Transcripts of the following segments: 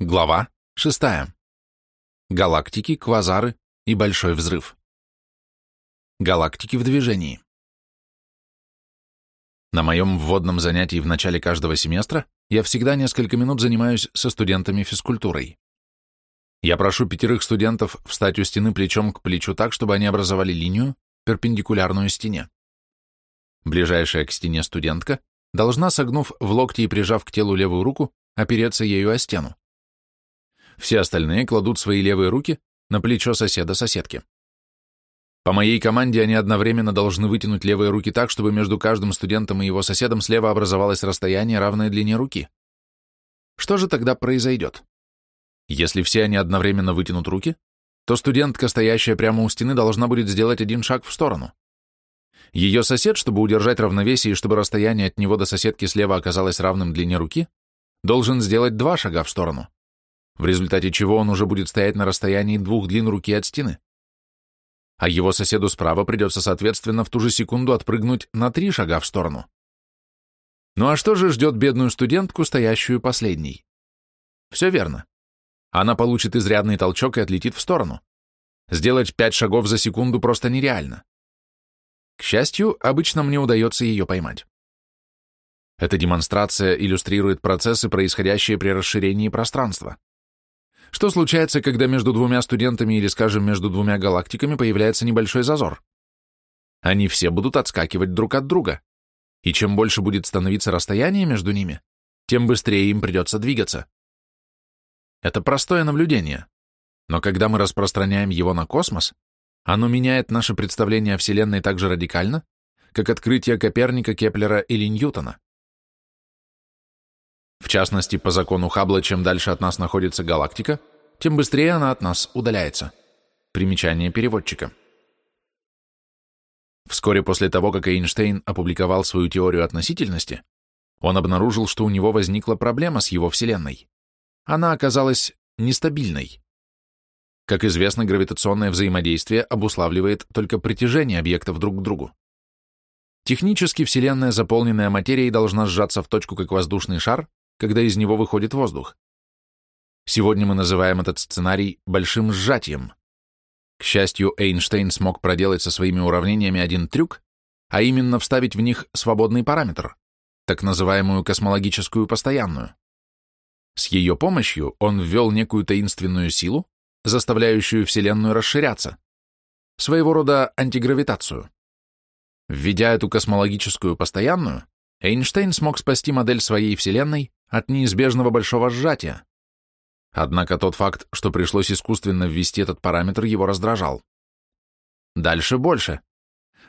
Глава 6. Галактики, квазары и большой взрыв. Галактики в движении. На моем вводном занятии в начале каждого семестра я всегда несколько минут занимаюсь со студентами физкультурой. Я прошу пятерых студентов встать у стены плечом к плечу так, чтобы они образовали линию, перпендикулярную стене. Ближайшая к стене студентка должна, согнув в локте и прижав к телу левую руку, опереться ею о стену. Все остальные кладут свои левые руки на плечо соседа-соседки. По моей команде они одновременно должны вытянуть левые руки так, чтобы между каждым студентом и его соседом слева образовалось расстояние, равное длине руки. Что же тогда произойдет? Если все они одновременно вытянут руки, то студентка, стоящая прямо у стены, должна будет сделать один шаг в сторону. Ее сосед, чтобы удержать равновесие и чтобы расстояние от него до соседки слева оказалось равным длине руки, должен сделать два шага в сторону в результате чего он уже будет стоять на расстоянии двух длин руки от стены. А его соседу справа придется, соответственно, в ту же секунду отпрыгнуть на три шага в сторону. Ну а что же ждет бедную студентку, стоящую последней? Все верно. Она получит изрядный толчок и отлетит в сторону. Сделать пять шагов за секунду просто нереально. К счастью, обычно мне удается ее поймать. Эта демонстрация иллюстрирует процессы, происходящие при расширении пространства. Что случается, когда между двумя студентами или, скажем, между двумя галактиками появляется небольшой зазор? Они все будут отскакивать друг от друга. И чем больше будет становиться расстояние между ними, тем быстрее им придется двигаться. Это простое наблюдение. Но когда мы распространяем его на космос, оно меняет наше представление о Вселенной так же радикально, как открытие Коперника, Кеплера или Ньютона. В частности, по закону Хаббла, чем дальше от нас находится галактика, тем быстрее она от нас удаляется. Примечание переводчика. Вскоре после того, как Эйнштейн опубликовал свою теорию относительности, он обнаружил, что у него возникла проблема с его Вселенной. Она оказалась нестабильной. Как известно, гравитационное взаимодействие обуславливает только притяжение объектов друг к другу. Технически Вселенная, заполненная материей, должна сжаться в точку, как воздушный шар, когда из него выходит воздух. Сегодня мы называем этот сценарий большим сжатием. К счастью, Эйнштейн смог проделать со своими уравнениями один трюк, а именно вставить в них свободный параметр, так называемую космологическую постоянную. С ее помощью он ввел некую таинственную силу, заставляющую Вселенную расширяться, своего рода антигравитацию. Введя эту космологическую постоянную, Эйнштейн смог спасти модель своей Вселенной от неизбежного большого сжатия. Однако тот факт, что пришлось искусственно ввести этот параметр, его раздражал. Дальше больше.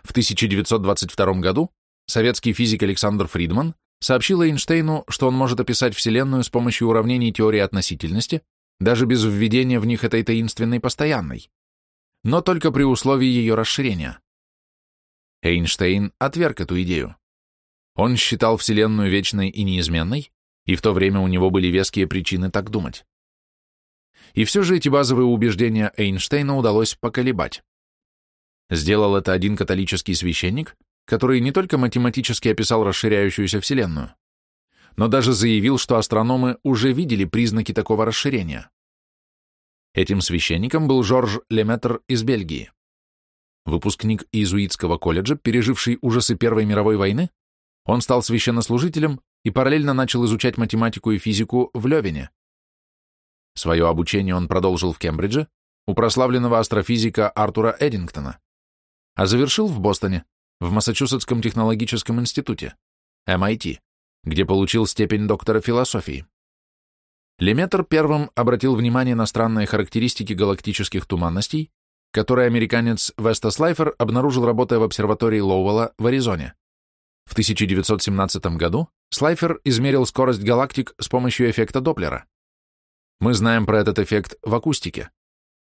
В 1922 году советский физик Александр Фридман сообщил Эйнштейну, что он может описать Вселенную с помощью уравнений теории относительности, даже без введения в них этой таинственной постоянной, но только при условии ее расширения. Эйнштейн отверг эту идею. Он считал Вселенную вечной и неизменной, и в то время у него были веские причины так думать. И все же эти базовые убеждения Эйнштейна удалось поколебать. Сделал это один католический священник, который не только математически описал расширяющуюся Вселенную, но даже заявил, что астрономы уже видели признаки такого расширения. Этим священником был Жорж Леметр из Бельгии. Выпускник иезуитского колледжа, переживший ужасы Первой мировой войны, он стал священнослужителем и параллельно начал изучать математику и физику в Левине. Свое обучение он продолжил в Кембридже у прославленного астрофизика Артура Эдингтона, а завершил в Бостоне, в Массачусетском технологическом институте, MIT, где получил степень доктора философии. Леметр первым обратил внимание на странные характеристики галактических туманностей, которые американец Веста Слайфер обнаружил, работая в обсерватории Лоуэлла в Аризоне. В 1917 году Слайфер измерил скорость галактик с помощью эффекта Доплера. Мы знаем про этот эффект в акустике.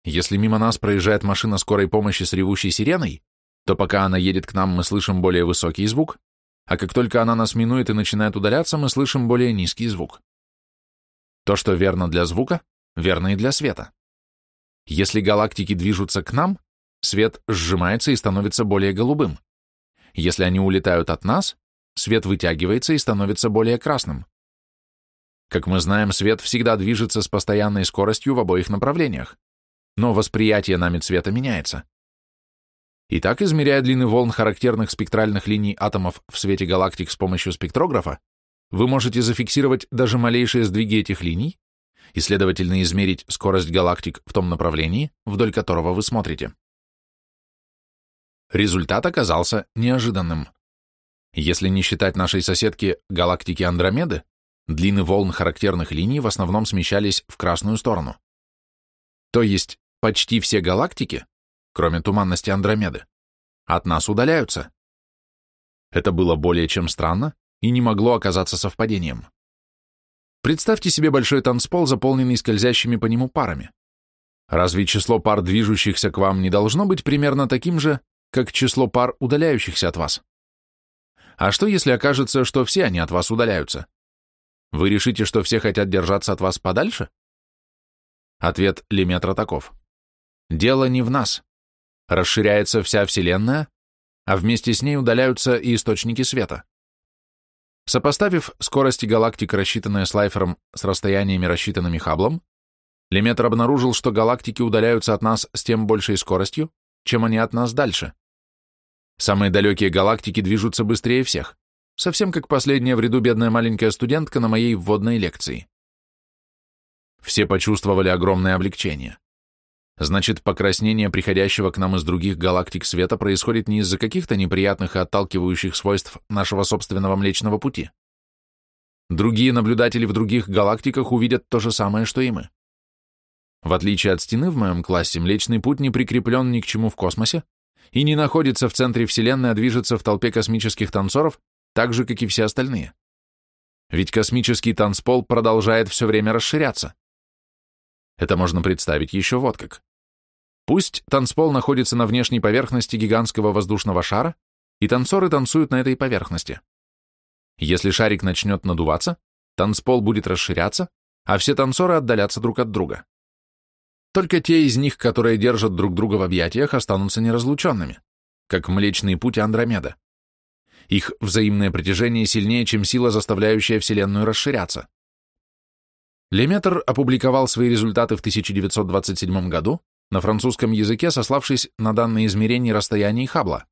Если мимо нас проезжает машина скорой помощи с ревущей сиреной, то пока она едет к нам, мы слышим более высокий звук, а как только она нас минует и начинает удаляться, мы слышим более низкий звук. То, что верно для звука, верно и для света. Если галактики движутся к нам, свет сжимается и становится более голубым. Если они улетают от нас, свет вытягивается и становится более красным. Как мы знаем, свет всегда движется с постоянной скоростью в обоих направлениях, но восприятие нами цвета меняется. Итак, измеряя длины волн характерных спектральных линий атомов в свете галактик с помощью спектрографа, вы можете зафиксировать даже малейшие сдвиги этих линий и, следовательно, измерить скорость галактик в том направлении, вдоль которого вы смотрите. Результат оказался неожиданным. Если не считать нашей соседки галактики Андромеды, длины волн характерных линий в основном смещались в красную сторону. То есть почти все галактики, кроме туманности Андромеды, от нас удаляются. Это было более чем странно и не могло оказаться совпадением. Представьте себе большой танцпол, заполненный скользящими по нему парами. Разве число пар, движущихся к вам, не должно быть примерно таким же, как число пар, удаляющихся от вас? А что, если окажется, что все они от вас удаляются? Вы решите, что все хотят держаться от вас подальше? Ответ Леметра таков. Дело не в нас. Расширяется вся Вселенная, а вместе с ней удаляются и источники света. Сопоставив скорости галактик, рассчитанные Слайфером, с расстояниями, рассчитанными Хабблом, Леметр обнаружил, что галактики удаляются от нас с тем большей скоростью, чем они от нас дальше. Самые далекие галактики движутся быстрее всех, совсем как последняя в ряду бедная маленькая студентка на моей вводной лекции. Все почувствовали огромное облегчение. Значит, покраснение приходящего к нам из других галактик света происходит не из-за каких-то неприятных и отталкивающих свойств нашего собственного Млечного Пути. Другие наблюдатели в других галактиках увидят то же самое, что и мы. В отличие от стены в моем классе, Млечный Путь не прикреплен ни к чему в космосе и не находится в центре Вселенной, а движется в толпе космических танцоров, так же, как и все остальные. Ведь космический танцпол продолжает все время расширяться. Это можно представить еще вот как. Пусть танцпол находится на внешней поверхности гигантского воздушного шара, и танцоры танцуют на этой поверхности. Если шарик начнет надуваться, танцпол будет расширяться, а все танцоры отдаляться друг от друга. Только те из них, которые держат друг друга в объятиях, останутся неразлученными, как Млечный Путь Андромеда. Их взаимное притяжение сильнее, чем сила, заставляющая Вселенную расширяться. Леметр опубликовал свои результаты в 1927 году на французском языке, сославшись на данные измерений расстояний Хаббла.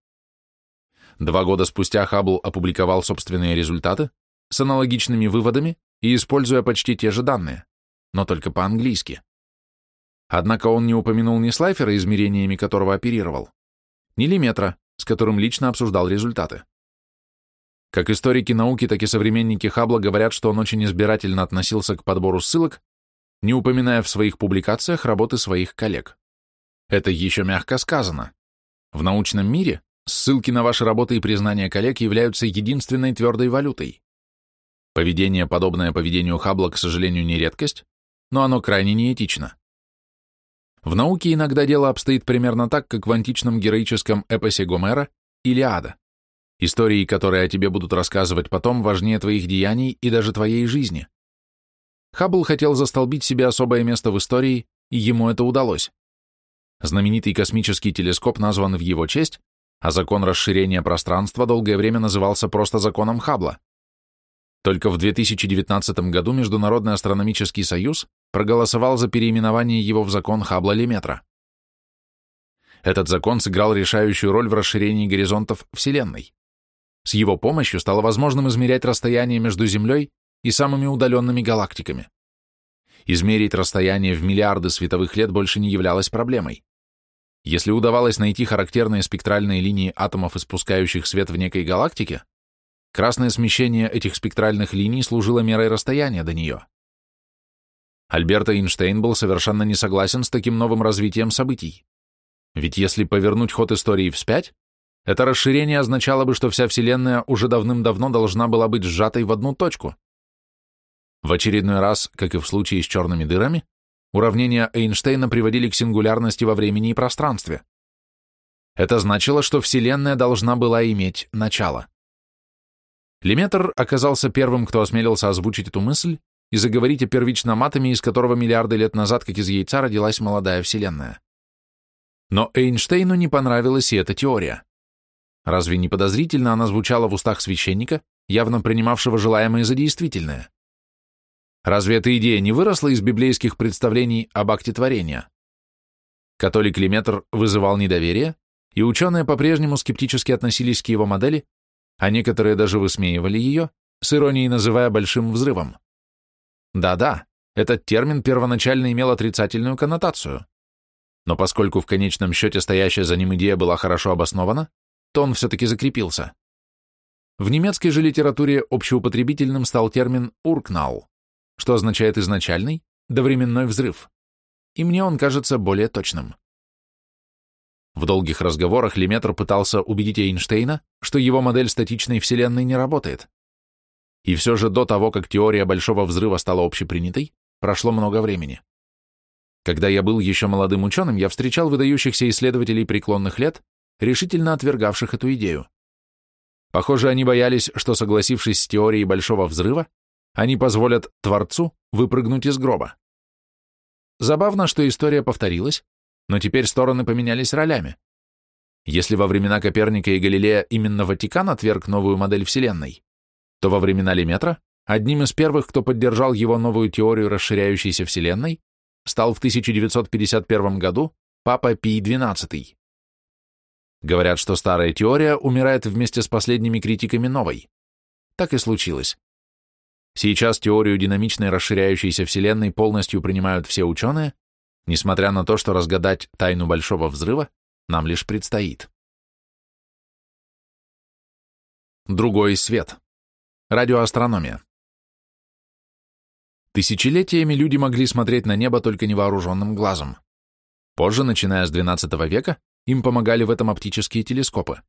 Два года спустя Хаббл опубликовал собственные результаты с аналогичными выводами и используя почти те же данные, но только по-английски. Однако он не упомянул ни Слайфера, измерениями которого оперировал, ни Леметра, с которым лично обсуждал результаты. Как историки науки, так и современники Хаббла говорят, что он очень избирательно относился к подбору ссылок, не упоминая в своих публикациях работы своих коллег. Это еще мягко сказано. В научном мире ссылки на ваши работы и признания коллег являются единственной твердой валютой. Поведение, подобное поведению Хаббла, к сожалению, не редкость, но оно крайне неэтично. В науке иногда дело обстоит примерно так, как в античном героическом эпосе Гомера «Илиада». Истории, которые о тебе будут рассказывать потом, важнее твоих деяний и даже твоей жизни. Хаббл хотел застолбить себе особое место в истории, и ему это удалось. Знаменитый космический телескоп назван в его честь, а закон расширения пространства долгое время назывался просто законом Хаббла. Только в 2019 году Международный астрономический союз проголосовал за переименование его в закон Хаббла-Леметра. Этот закон сыграл решающую роль в расширении горизонтов Вселенной. С его помощью стало возможным измерять расстояние между Землей и самыми удаленными галактиками. Измерить расстояние в миллиарды световых лет больше не являлось проблемой. Если удавалось найти характерные спектральные линии атомов, испускающих свет в некой галактике, красное смещение этих спектральных линий служило мерой расстояния до нее. Альберт Эйнштейн был совершенно не согласен с таким новым развитием событий. Ведь если повернуть ход истории вспять, это расширение означало бы, что вся Вселенная уже давным-давно должна была быть сжатой в одну точку. В очередной раз, как и в случае с черными дырами, уравнения Эйнштейна приводили к сингулярности во времени и пространстве. Это значило, что Вселенная должна была иметь начало. Леметр оказался первым, кто осмелился озвучить эту мысль и заговорить о первичном атоме, из которого миллиарды лет назад, как из яйца, родилась молодая Вселенная. Но Эйнштейну не понравилась и эта теория. Разве не подозрительно она звучала в устах священника, явно принимавшего желаемое за действительное? Разве эта идея не выросла из библейских представлений об акте творения? Католик Леметр вызывал недоверие, и ученые по-прежнему скептически относились к его модели, а некоторые даже высмеивали ее, с иронией называя большим взрывом. Да-да, этот термин первоначально имел отрицательную коннотацию. Но поскольку в конечном счете стоящая за ним идея была хорошо обоснована, то он все-таки закрепился. В немецкой же литературе общеупотребительным стал термин «уркнал», что означает изначальный, довременной взрыв, и мне он кажется более точным. В долгих разговорах Леметр пытался убедить Эйнштейна, что его модель статичной Вселенной не работает. И все же до того, как теория Большого Взрыва стала общепринятой, прошло много времени. Когда я был еще молодым ученым, я встречал выдающихся исследователей преклонных лет, решительно отвергавших эту идею. Похоже, они боялись, что, согласившись с теорией Большого Взрыва, они позволят Творцу выпрыгнуть из гроба. Забавно, что история повторилась, но теперь стороны поменялись ролями. Если во времена Коперника и Галилея именно Ватикан отверг новую модель Вселенной, то во времена Леметра одним из первых, кто поддержал его новую теорию расширяющейся Вселенной, стал в 1951 году Папа Пий XII. Говорят, что старая теория умирает вместе с последними критиками новой. Так и случилось. Сейчас теорию динамичной расширяющейся Вселенной полностью принимают все ученые, несмотря на то, что разгадать тайну Большого Взрыва нам лишь предстоит. Другой свет. Радиоастрономия. Тысячелетиями люди могли смотреть на небо только невооруженным глазом. Позже, начиная с XII века, им помогали в этом оптические телескопы.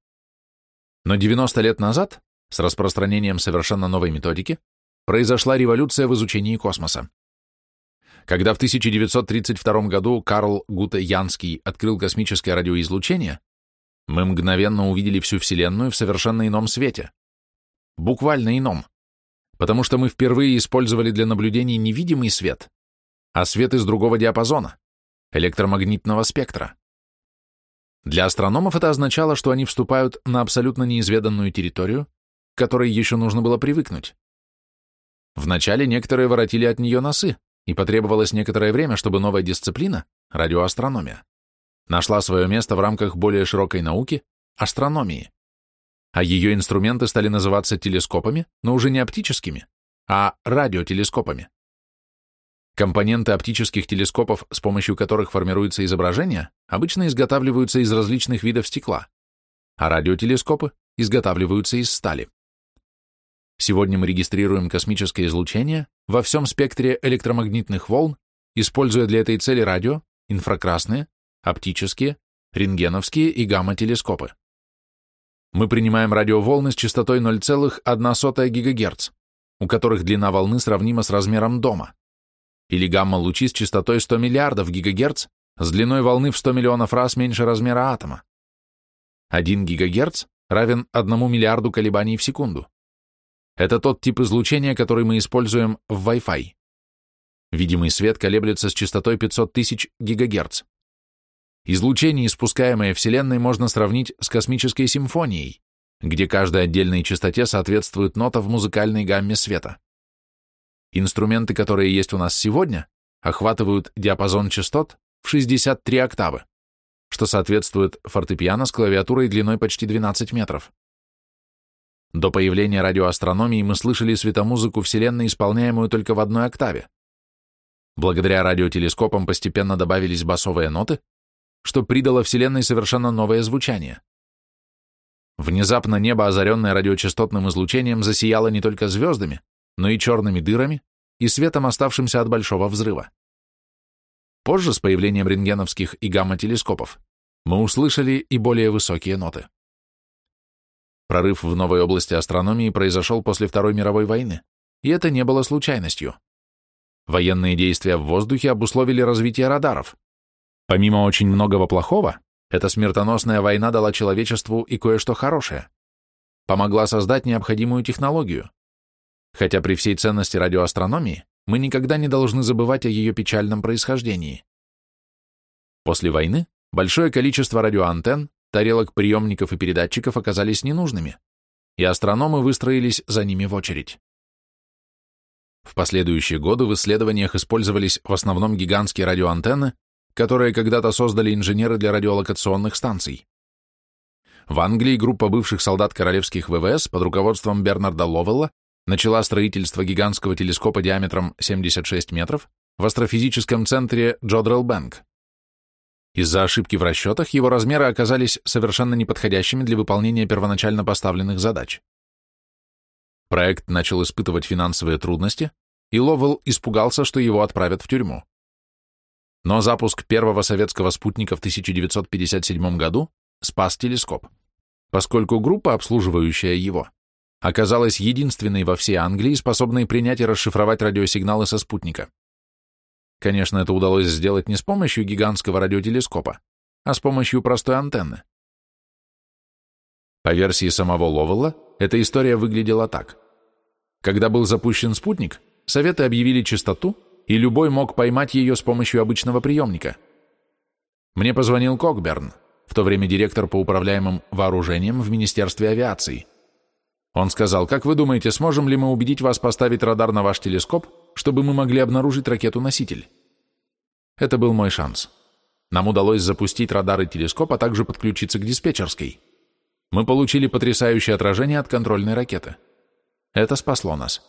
Но 90 лет назад, с распространением совершенно новой методики, произошла революция в изучении космоса. Когда в 1932 году Карл Гуте Янский открыл космическое радиоизлучение, мы мгновенно увидели всю Вселенную в совершенно ином свете. Буквально ином. Потому что мы впервые использовали для наблюдений невидимый свет, а свет из другого диапазона, электромагнитного спектра. Для астрономов это означало, что они вступают на абсолютно неизведанную территорию, к которой еще нужно было привыкнуть. Вначале некоторые воротили от нее носы, и потребовалось некоторое время, чтобы новая дисциплина, радиоастрономия, нашла свое место в рамках более широкой науки – астрономии. А ее инструменты стали называться телескопами, но уже не оптическими, а радиотелескопами. Компоненты оптических телескопов, с помощью которых формируется изображение, обычно изготавливаются из различных видов стекла, а радиотелескопы изготавливаются из стали. Сегодня мы регистрируем космическое излучение во всем спектре электромагнитных волн, используя для этой цели радио, инфракрасные, оптические, рентгеновские и гамма-телескопы. Мы принимаем радиоволны с частотой 0,1 ГГц, у которых длина волны сравнима с размером дома, или гамма-лучи с частотой 100 миллиардов ГГц с длиной волны в 100 миллионов раз меньше размера атома. 1 ГГц равен 1 миллиарду колебаний в секунду. Это тот тип излучения, который мы используем в Wi-Fi. Видимый свет колеблется с частотой 500 тысяч ГГц. Излучение, испускаемое Вселенной, можно сравнить с космической симфонией, где каждой отдельной частоте соответствует нота в музыкальной гамме света. Инструменты, которые есть у нас сегодня, охватывают диапазон частот в 63 октавы, что соответствует фортепиано с клавиатурой длиной почти 12 метров. До появления радиоастрономии мы слышали светомузыку Вселенной, исполняемую только в одной октаве. Благодаря радиотелескопам постепенно добавились басовые ноты, что придало Вселенной совершенно новое звучание. Внезапно небо, озаренное радиочастотным излучением, засияло не только звездами, но и черными дырами и светом, оставшимся от Большого взрыва. Позже, с появлением рентгеновских и гамма-телескопов, мы услышали и более высокие ноты. Прорыв в новой области астрономии произошел после Второй мировой войны, и это не было случайностью. Военные действия в воздухе обусловили развитие радаров. Помимо очень многого плохого, эта смертоносная война дала человечеству и кое-что хорошее. Помогла создать необходимую технологию. Хотя при всей ценности радиоастрономии мы никогда не должны забывать о ее печальном происхождении. После войны большое количество радиоантенн тарелок приемников и передатчиков оказались ненужными, и астрономы выстроились за ними в очередь. В последующие годы в исследованиях использовались в основном гигантские радиоантенны, которые когда-то создали инженеры для радиолокационных станций. В Англии группа бывших солдат королевских ВВС под руководством Бернарда Ловелла начала строительство гигантского телескопа диаметром 76 метров в астрофизическом центре Джодрелл Бэнк. Из-за ошибки в расчетах его размеры оказались совершенно неподходящими для выполнения первоначально поставленных задач. Проект начал испытывать финансовые трудности, и Ловелл испугался, что его отправят в тюрьму. Но запуск первого советского спутника в 1957 году спас телескоп, поскольку группа, обслуживающая его, оказалась единственной во всей Англии, способной принять и расшифровать радиосигналы со спутника. Конечно, это удалось сделать не с помощью гигантского радиотелескопа, а с помощью простой антенны. По версии самого Ловелла, эта история выглядела так. Когда был запущен спутник, Советы объявили частоту, и любой мог поймать ее с помощью обычного приемника. Мне позвонил Кокберн, в то время директор по управляемым вооружением в Министерстве авиации. Он сказал, как вы думаете, сможем ли мы убедить вас поставить радар на ваш телескоп, чтобы мы могли обнаружить ракету-носитель? Это был мой шанс. Нам удалось запустить радар и телескоп, а также подключиться к диспетчерской. Мы получили потрясающее отражение от контрольной ракеты. Это спасло нас.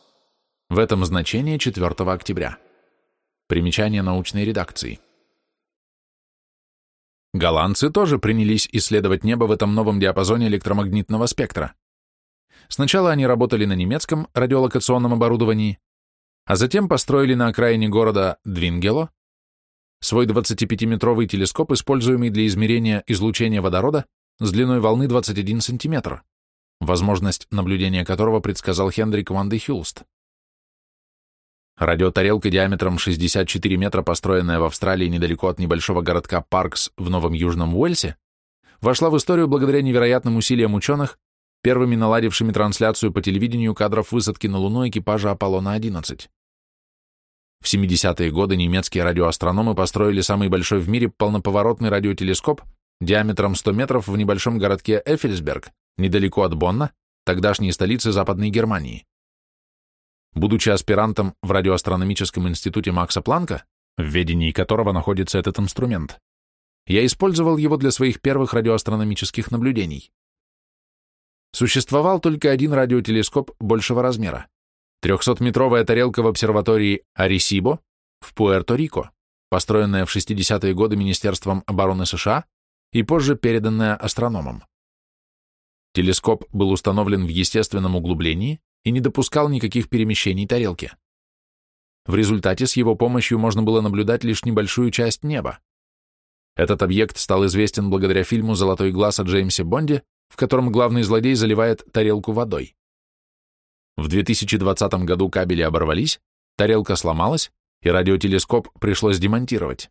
В этом значение 4 октября. Примечание научной редакции. Голландцы тоже принялись исследовать небо в этом новом диапазоне электромагнитного спектра. Сначала они работали на немецком радиолокационном оборудовании, а затем построили на окраине города Двингело свой 25-метровый телескоп, используемый для измерения излучения водорода с длиной волны 21 см, возможность наблюдения которого предсказал Хендрик Ван де Хюлст. Радиотарелка диаметром 64 метра, построенная в Австралии недалеко от небольшого городка Паркс в Новом Южном Уэльсе, вошла в историю благодаря невероятным усилиям ученых, первыми наладившими трансляцию по телевидению кадров высадки на Луну экипажа Аполлона-11. В 70-е годы немецкие радиоастрономы построили самый большой в мире полноповоротный радиотелескоп диаметром 100 метров в небольшом городке Эффельсберг, недалеко от Бонна, тогдашней столицы Западной Германии. Будучи аспирантом в радиоастрономическом институте Макса Планка, в ведении которого находится этот инструмент, я использовал его для своих первых радиоастрономических наблюдений. Существовал только один радиотелескоп большего размера — 300-метровая тарелка в обсерватории Аресибо в Пуэрто-Рико, построенная в 60-е годы Министерством обороны США и позже переданная астрономам. Телескоп был установлен в естественном углублении и не допускал никаких перемещений тарелки. В результате с его помощью можно было наблюдать лишь небольшую часть неба. Этот объект стал известен благодаря фильму «Золотой глаз» о Джеймсе Бонде, в котором главный злодей заливает тарелку водой. В 2020 году кабели оборвались, тарелка сломалась, и радиотелескоп пришлось демонтировать.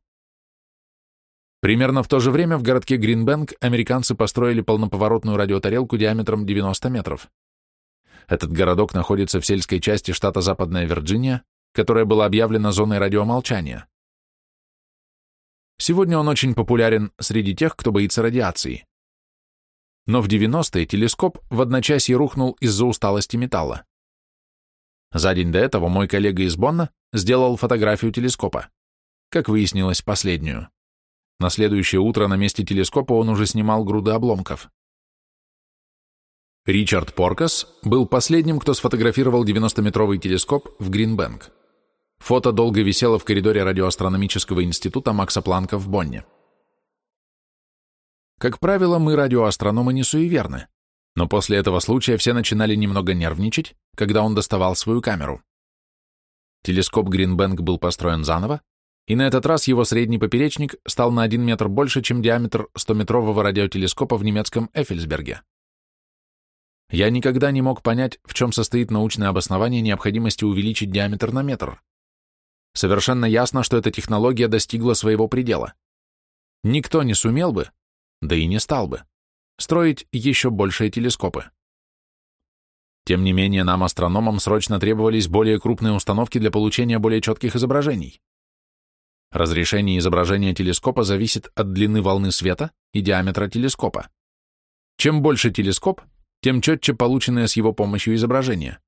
Примерно в то же время в городке Гринбэнк американцы построили полноповоротную радиотарелку диаметром 90 метров. Этот городок находится в сельской части штата Западная Вирджиния, которая была объявлена зоной радиомолчания. Сегодня он очень популярен среди тех, кто боится радиации. Но в 90-е телескоп в одночасье рухнул из-за усталости металла. За день до этого мой коллега из Бонна сделал фотографию телескопа. Как выяснилось, последнюю. На следующее утро на месте телескопа он уже снимал груды обломков. Ричард Поркас был последним, кто сфотографировал 90-метровый телескоп в Гринбэнк. Фото долго висело в коридоре радиоастрономического института Макса Планка в Бонне. Как правило, мы, радиоастрономы, не суеверны, но после этого случая все начинали немного нервничать, когда он доставал свою камеру. Телескоп Гринбэнк был построен заново, и на этот раз его средний поперечник стал на 1 метр больше, чем диаметр 100-метрового радиотелескопа в немецком Эффельсберге. Я никогда не мог понять, в чем состоит научное обоснование необходимости увеличить диаметр на метр. Совершенно ясно, что эта технология достигла своего предела. Никто не сумел бы, да и не стал бы, строить еще большие телескопы. Тем не менее, нам, астрономам, срочно требовались более крупные установки для получения более четких изображений. Разрешение изображения телескопа зависит от длины волны света и диаметра телескопа. Чем больше телескоп, тем четче полученное с его помощью изображение.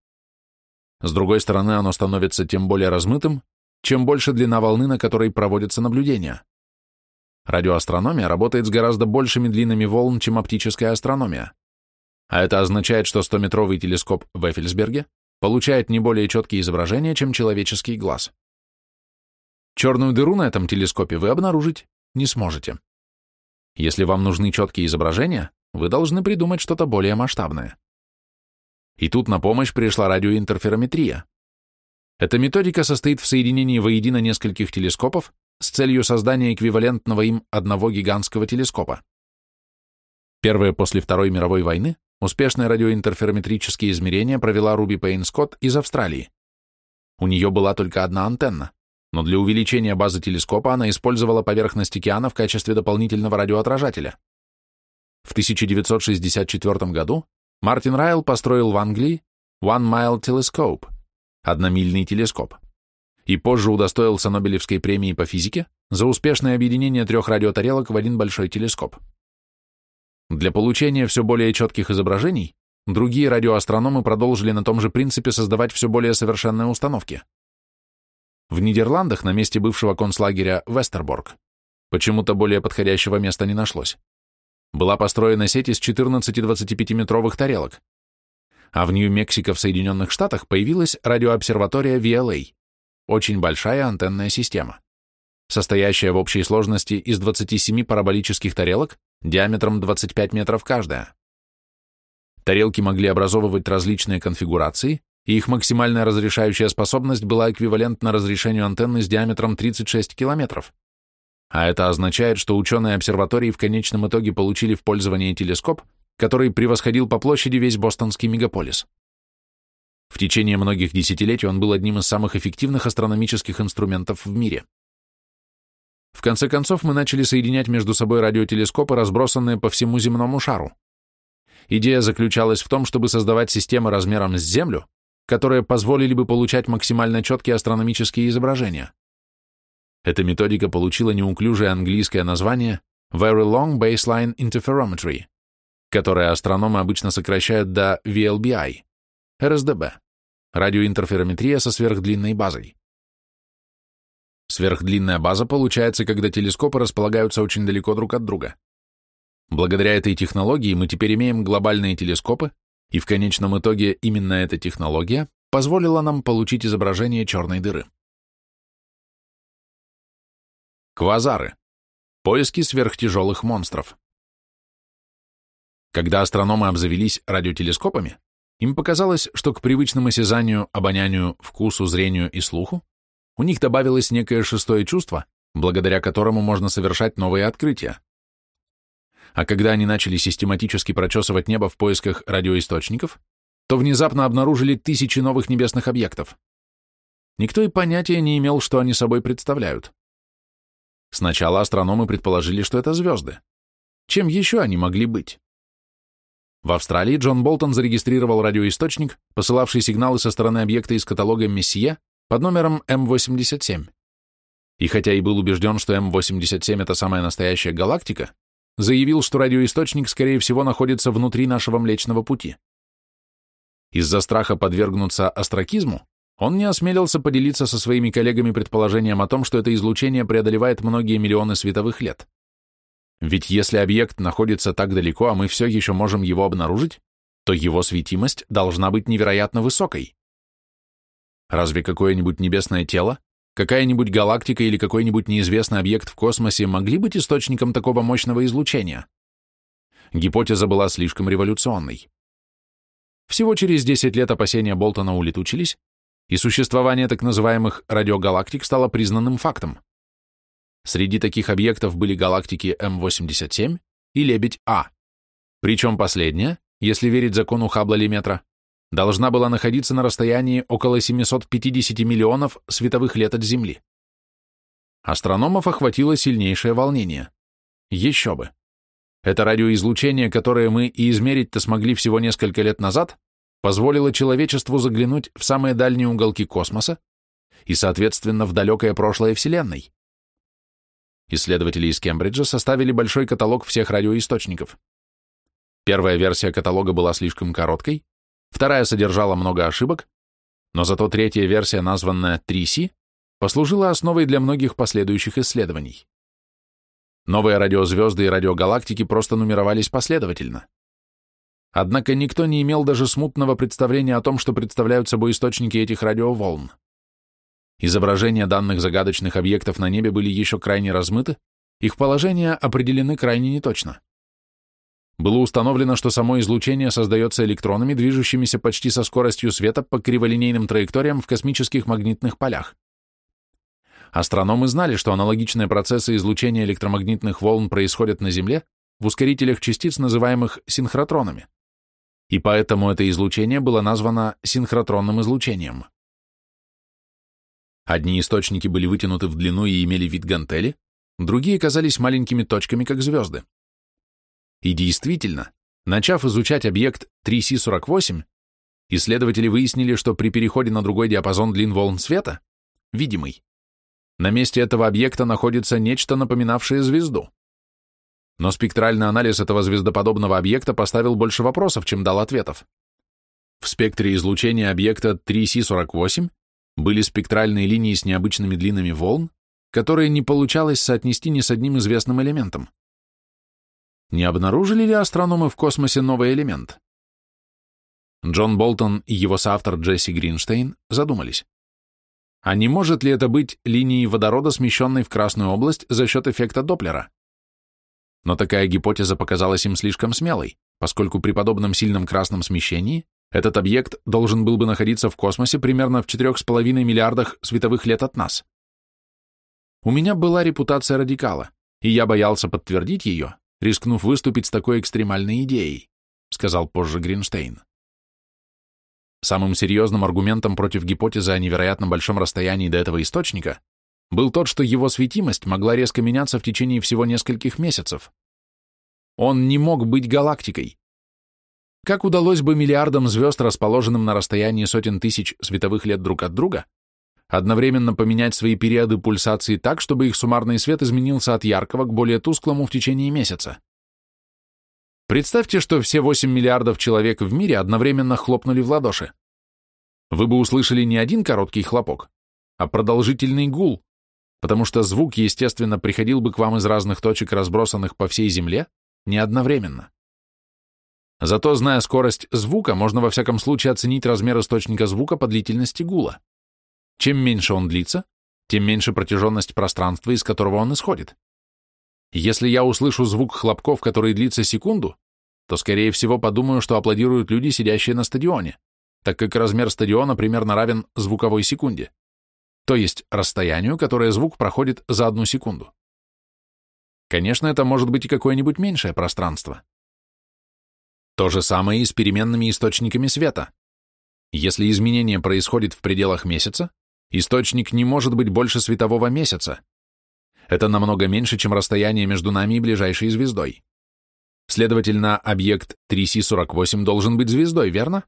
С другой стороны, оно становится тем более размытым, чем больше длина волны, на которой проводятся наблюдения. Радиоастрономия работает с гораздо большими длинами волн, чем оптическая астрономия. А это означает, что 100-метровый телескоп в Эффельсберге получает не более четкие изображения, чем человеческий глаз. Черную дыру на этом телескопе вы обнаружить не сможете. Если вам нужны четкие изображения, вы должны придумать что-то более масштабное. И тут на помощь пришла радиоинтерферометрия. Эта методика состоит в соединении воедино нескольких телескопов с целью создания эквивалентного им одного гигантского телескопа. Первые после Второй мировой войны успешные радиоинтерферометрические измерения провела Руби Пейн Скотт из Австралии. У нее была только одна антенна, но для увеличения базы телескопа она использовала поверхность океана в качестве дополнительного радиоотражателя. В 1964 году Мартин Райл построил в Англии One Mile Telescope – одномильный телескоп, и позже удостоился Нобелевской премии по физике за успешное объединение трех радиотарелок в один большой телескоп. Для получения все более четких изображений другие радиоастрономы продолжили на том же принципе создавать все более совершенные установки. В Нидерландах на месте бывшего концлагеря Вестерборг почему-то более подходящего места не нашлось была построена сеть из 14 25-метровых тарелок, а в Нью-Мексико в Соединенных Штатах появилась радиообсерватория VLA, очень большая антенная система, состоящая в общей сложности из 27 параболических тарелок диаметром 25 метров каждая. Тарелки могли образовывать различные конфигурации, и их максимальная разрешающая способность была эквивалентна разрешению антенны с диаметром 36 километров. А это означает, что ученые обсерватории в конечном итоге получили в пользование телескоп, который превосходил по площади весь бостонский мегаполис. В течение многих десятилетий он был одним из самых эффективных астрономических инструментов в мире. В конце концов, мы начали соединять между собой радиотелескопы, разбросанные по всему земному шару. Идея заключалась в том, чтобы создавать системы размером с Землю, которые позволили бы получать максимально четкие астрономические изображения. Эта методика получила неуклюжее английское название Very Long Baseline Interferometry, которое астрономы обычно сокращают до VLBI, РСДБ, радиоинтерферометрия со сверхдлинной базой. Сверхдлинная база получается, когда телескопы располагаются очень далеко друг от друга. Благодаря этой технологии мы теперь имеем глобальные телескопы, и в конечном итоге именно эта технология позволила нам получить изображение черной дыры. Квазары. Поиски сверхтяжелых монстров. Когда астрономы обзавелись радиотелескопами, им показалось, что к привычному осязанию, обонянию, вкусу, зрению и слуху у них добавилось некое шестое чувство, благодаря которому можно совершать новые открытия. А когда они начали систематически прочесывать небо в поисках радиоисточников, то внезапно обнаружили тысячи новых небесных объектов. Никто и понятия не имел, что они собой представляют. Сначала астрономы предположили, что это звезды. Чем еще они могли быть? В Австралии Джон Болтон зарегистрировал радиоисточник, посылавший сигналы со стороны объекта из каталога Мессия под номером М87. И хотя и был убежден, что М87 — это самая настоящая галактика, заявил, что радиоисточник, скорее всего, находится внутри нашего Млечного Пути. Из-за страха подвергнуться астракизму он не осмелился поделиться со своими коллегами предположением о том, что это излучение преодолевает многие миллионы световых лет. Ведь если объект находится так далеко, а мы все еще можем его обнаружить, то его светимость должна быть невероятно высокой. Разве какое-нибудь небесное тело, какая-нибудь галактика или какой-нибудь неизвестный объект в космосе могли быть источником такого мощного излучения? Гипотеза была слишком революционной. Всего через 10 лет опасения Болтона улетучились, и существование так называемых радиогалактик стало признанным фактом. Среди таких объектов были галактики М87 и Лебедь-А, причем последняя, если верить закону Хаббла-Леметра, должна была находиться на расстоянии около 750 миллионов световых лет от Земли. Астрономов охватило сильнейшее волнение. Еще бы. Это радиоизлучение, которое мы и измерить-то смогли всего несколько лет назад, позволило человечеству заглянуть в самые дальние уголки космоса и, соответственно, в далекое прошлое Вселенной. Исследователи из Кембриджа составили большой каталог всех радиоисточников. Первая версия каталога была слишком короткой, вторая содержала много ошибок, но зато третья версия, названная 3C, послужила основой для многих последующих исследований. Новые радиозвезды и радиогалактики просто нумеровались последовательно. Однако никто не имел даже смутного представления о том, что представляют собой источники этих радиоволн. Изображения данных загадочных объектов на небе были еще крайне размыты, их положения определены крайне неточно. Было установлено, что само излучение создается электронами, движущимися почти со скоростью света по криволинейным траекториям в космических магнитных полях. Астрономы знали, что аналогичные процессы излучения электромагнитных волн происходят на Земле в ускорителях частиц, называемых синхротронами. И поэтому это излучение было названо синхротронным излучением. Одни источники были вытянуты в длину и имели вид гантели, другие казались маленькими точками, как звезды. И действительно, начав изучать объект 3C48, исследователи выяснили, что при переходе на другой диапазон длин волн света, видимый, на месте этого объекта находится нечто, напоминавшее звезду. Но спектральный анализ этого звездоподобного объекта поставил больше вопросов, чем дал ответов. В спектре излучения объекта 3C48 были спектральные линии с необычными длинами волн, которые не получалось соотнести ни с одним известным элементом. Не обнаружили ли астрономы в космосе новый элемент? Джон Болтон и его соавтор Джесси Гринштейн задумались. А не может ли это быть линией водорода, смещенной в Красную область за счет эффекта Доплера? Но такая гипотеза показалась им слишком смелой, поскольку при подобном сильном красном смещении этот объект должен был бы находиться в космосе примерно в 4,5 миллиардах световых лет от нас. У меня была репутация радикала, и я боялся подтвердить ее, рискнув выступить с такой экстремальной идеей, сказал позже Гринштейн. Самым серьезным аргументом против гипотезы о невероятно большом расстоянии до этого источника был тот, что его светимость могла резко меняться в течение всего нескольких месяцев. Он не мог быть галактикой. Как удалось бы миллиардам звезд, расположенным на расстоянии сотен тысяч световых лет друг от друга, одновременно поменять свои периоды пульсации так, чтобы их суммарный свет изменился от яркого к более тусклому в течение месяца? Представьте, что все 8 миллиардов человек в мире одновременно хлопнули в ладоши. Вы бы услышали не один короткий хлопок, а продолжительный гул, потому что звук, естественно, приходил бы к вам из разных точек, разбросанных по всей Земле, не одновременно. Зато, зная скорость звука, можно во всяком случае оценить размер источника звука по длительности гула. Чем меньше он длится, тем меньше протяженность пространства, из которого он исходит. Если я услышу звук хлопков, который длится секунду, то, скорее всего, подумаю, что аплодируют люди, сидящие на стадионе, так как размер стадиона примерно равен звуковой секунде то есть расстоянию, которое звук проходит за одну секунду. Конечно, это может быть и какое-нибудь меньшее пространство. То же самое и с переменными источниками света. Если изменение происходит в пределах месяца, источник не может быть больше светового месяца. Это намного меньше, чем расстояние между нами и ближайшей звездой. Следовательно, объект 3C48 должен быть звездой, верно?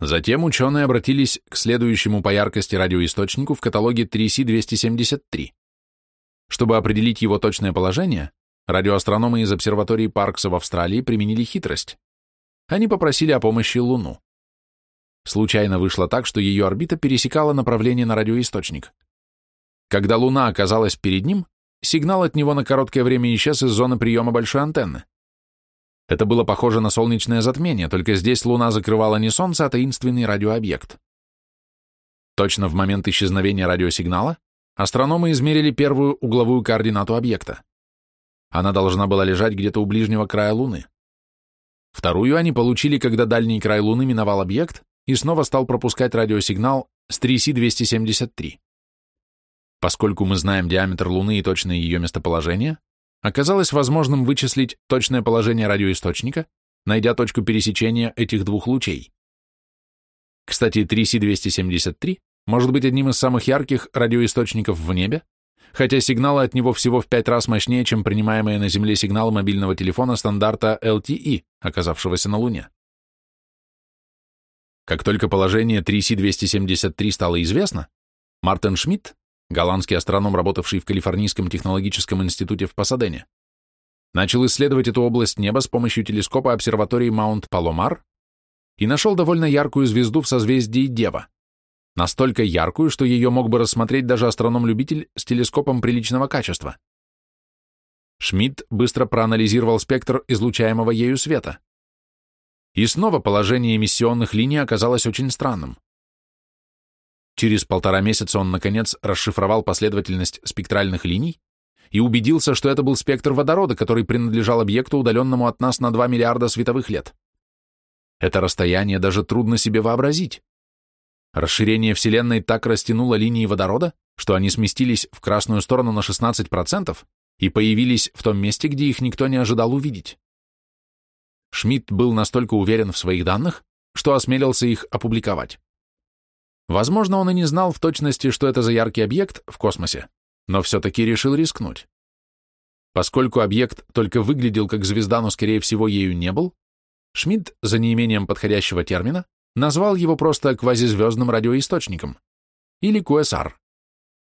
Затем ученые обратились к следующему по яркости радиоисточнику в каталоге 3C273. Чтобы определить его точное положение, радиоастрономы из обсерватории Паркса в Австралии применили хитрость. Они попросили о помощи Луну. Случайно вышло так, что ее орбита пересекала направление на радиоисточник. Когда Луна оказалась перед ним, сигнал от него на короткое время исчез из зоны приема большой антенны. Это было похоже на солнечное затмение, только здесь Луна закрывала не Солнце, а таинственный радиообъект. Точно в момент исчезновения радиосигнала астрономы измерили первую угловую координату объекта. Она должна была лежать где-то у ближнего края Луны. Вторую они получили, когда дальний край Луны миновал объект и снова стал пропускать радиосигнал с 3С-273. Поскольку мы знаем диаметр Луны и точное ее местоположение, оказалось возможным вычислить точное положение радиоисточника, найдя точку пересечения этих двух лучей. Кстати, 3С-273 может быть одним из самых ярких радиоисточников в небе, хотя сигналы от него всего в пять раз мощнее, чем принимаемые на Земле сигналы мобильного телефона стандарта LTE, оказавшегося на Луне. Как только положение 3С-273 стало известно, Мартин Шмидт, голландский астроном, работавший в Калифорнийском технологическом институте в Пасадене, начал исследовать эту область неба с помощью телескопа обсерватории Маунт-Паломар и нашел довольно яркую звезду в созвездии Дева. Настолько яркую, что ее мог бы рассмотреть даже астроном-любитель с телескопом приличного качества. Шмидт быстро проанализировал спектр излучаемого ею света. И снова положение эмиссионных линий оказалось очень странным. Через полтора месяца он, наконец, расшифровал последовательность спектральных линий и убедился, что это был спектр водорода, который принадлежал объекту, удаленному от нас на 2 миллиарда световых лет. Это расстояние даже трудно себе вообразить. Расширение Вселенной так растянуло линии водорода, что они сместились в красную сторону на 16% и появились в том месте, где их никто не ожидал увидеть. Шмидт был настолько уверен в своих данных, что осмелился их опубликовать. Возможно, он и не знал в точности, что это за яркий объект в космосе, но все-таки решил рискнуть. Поскольку объект только выглядел как звезда, но, скорее всего, ею не был, Шмидт, за неимением подходящего термина, назвал его просто квазизвездным радиоисточником, или QSR.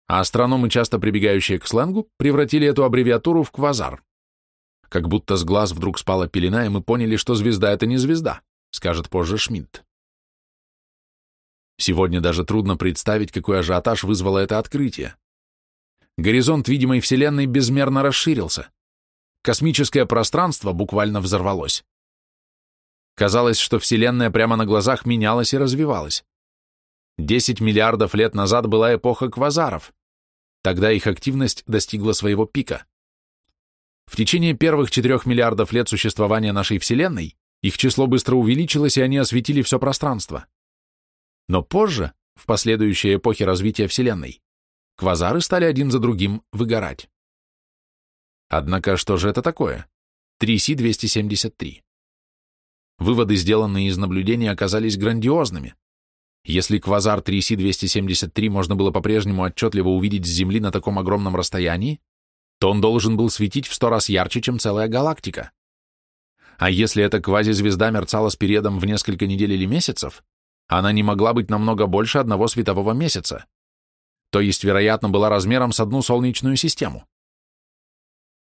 А астрономы, часто прибегающие к сленгу, превратили эту аббревиатуру в квазар. Как будто с глаз вдруг спала пелена, и мы поняли, что звезда — это не звезда, скажет позже Шмидт. Сегодня даже трудно представить, какой ажиотаж вызвало это открытие. Горизонт видимой Вселенной безмерно расширился. Космическое пространство буквально взорвалось. Казалось, что Вселенная прямо на глазах менялась и развивалась. Десять миллиардов лет назад была эпоха квазаров. Тогда их активность достигла своего пика. В течение первых четырех миллиардов лет существования нашей Вселенной их число быстро увеличилось, и они осветили все пространство. Но позже, в последующей эпохе развития Вселенной, квазары стали один за другим выгорать. Однако что же это такое? 3С-273. Выводы, сделанные из наблюдений, оказались грандиозными. Если квазар 3С-273 можно было по-прежнему отчетливо увидеть с Земли на таком огромном расстоянии, то он должен был светить в сто раз ярче, чем целая галактика. А если эта квазизвезда мерцала с периодом в несколько недель или месяцев, она не могла быть намного больше одного светового месяца, то есть, вероятно, была размером с одну солнечную систему.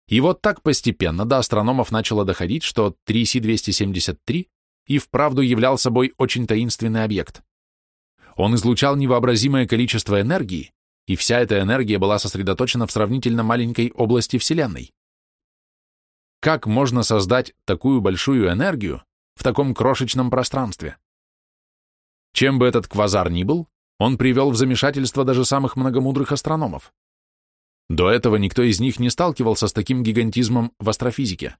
И вот так постепенно до астрономов начало доходить, что 3С-273 и вправду являл собой очень таинственный объект. Он излучал невообразимое количество энергии, и вся эта энергия была сосредоточена в сравнительно маленькой области Вселенной. Как можно создать такую большую энергию в таком крошечном пространстве? Чем бы этот квазар ни был, он привел в замешательство даже самых многомудрых астрономов. До этого никто из них не сталкивался с таким гигантизмом в астрофизике.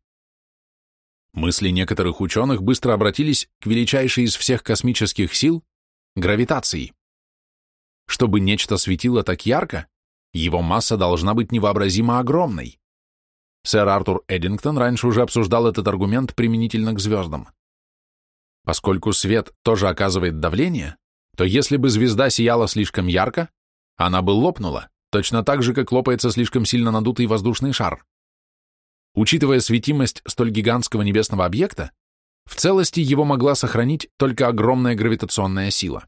Мысли некоторых ученых быстро обратились к величайшей из всех космических сил — гравитации. Чтобы нечто светило так ярко, его масса должна быть невообразимо огромной. Сэр Артур Эдингтон раньше уже обсуждал этот аргумент применительно к звездам. Поскольку свет тоже оказывает давление, то если бы звезда сияла слишком ярко, она бы лопнула, точно так же, как лопается слишком сильно надутый воздушный шар. Учитывая светимость столь гигантского небесного объекта, в целости его могла сохранить только огромная гравитационная сила.